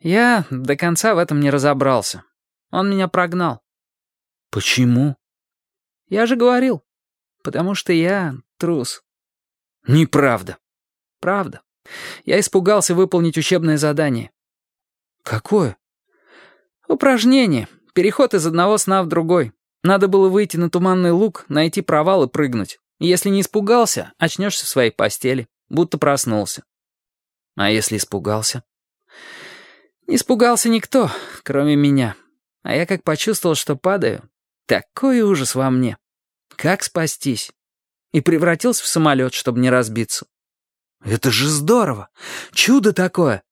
Я до конца в этом не разобрался. Он меня прогнал. Почему? Я же говорил. Потому что я трус. Неправда. Правда. Я испугался выполнить учебное задание. Какое? Упражнение. Переход из одного сна в другой. Надо было выйти на туманный луг, найти провал и прыгнуть. Если не испугался, очнешься в своей постели, будто проснулся. А если испугался? Испугался никто, кроме меня. А я как почувствовал, что падаю, такой ужас во мне. Как спастись? И превратился в самолет, чтобы не разбиться. Это же здорово! Чудо такое!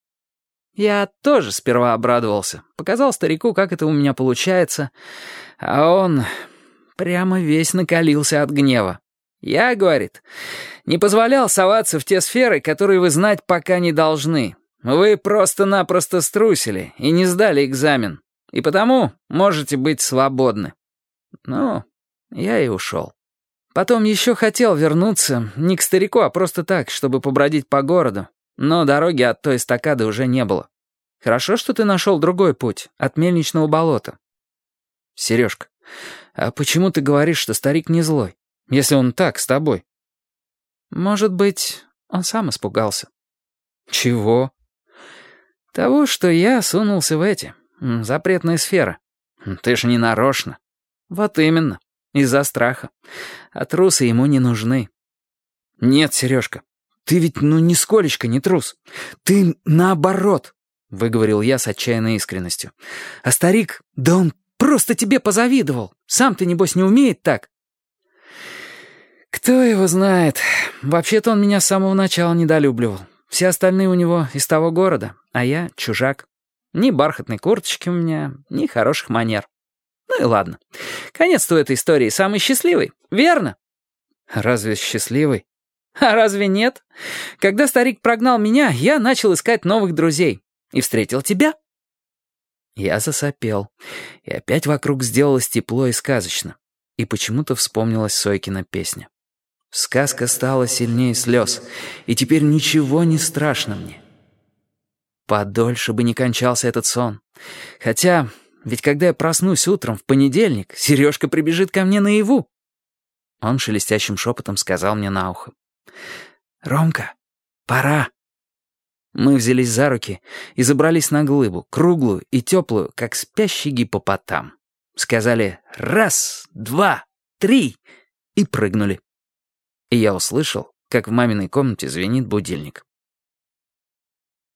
Я тоже сперва обрадовался. Показал старику, как это у меня получается. А он прямо весь накалился от гнева. Я, говорит, не позволял соваться в те сферы, которые вы знать пока не должны. Вы просто-напросто струсили и не сдали экзамен. И потому можете быть свободны. Ну, я и ушел. Потом еще хотел вернуться, не к старику, а просто так, чтобы побродить по городу. Но дороги от той эстакады уже не было. Хорошо, что ты нашел другой путь, от мельничного болота. Сережка, а почему ты говоришь, что старик не злой, если он так с тобой? Может быть, он сам испугался. Чего? Того, что я сунулся в эти, запретные сферы. Ты ж не нарочно. Вот именно, из-за страха. А трусы ему не нужны. Нет, Сережка, ты ведь ну нисколечко не трус. Ты наоборот, выговорил я с отчаянной искренностью. А старик, да он просто тебе позавидовал. Сам ты, небось, не умеет так. Кто его знает. Вообще-то он меня с самого начала недолюбливал. Все остальные у него из того города, а я чужак. Ни бархатной курточки у меня, ни хороших манер. Ну и ладно. Конец-то у этой истории самый счастливый, верно? Разве счастливый? А разве нет? Когда старик прогнал меня, я начал искать новых друзей. И встретил тебя. Я засопел, и опять вокруг сделалось тепло и сказочно. И почему-то вспомнилась Сойкина песня. Сказка стала сильнее слез, и теперь ничего не страшно мне. Подольше бы не кончался этот сон. Хотя, ведь когда я проснусь утром в понедельник, Сережка прибежит ко мне наяву. Он шелестящим шепотом сказал мне на ухо. «Ромка, пора». Мы взялись за руки и забрались на глыбу, круглую и теплую, как спящий гипопотам. Сказали «раз, два, три» и прыгнули. И я услышал, как в маминой комнате звенит будильник.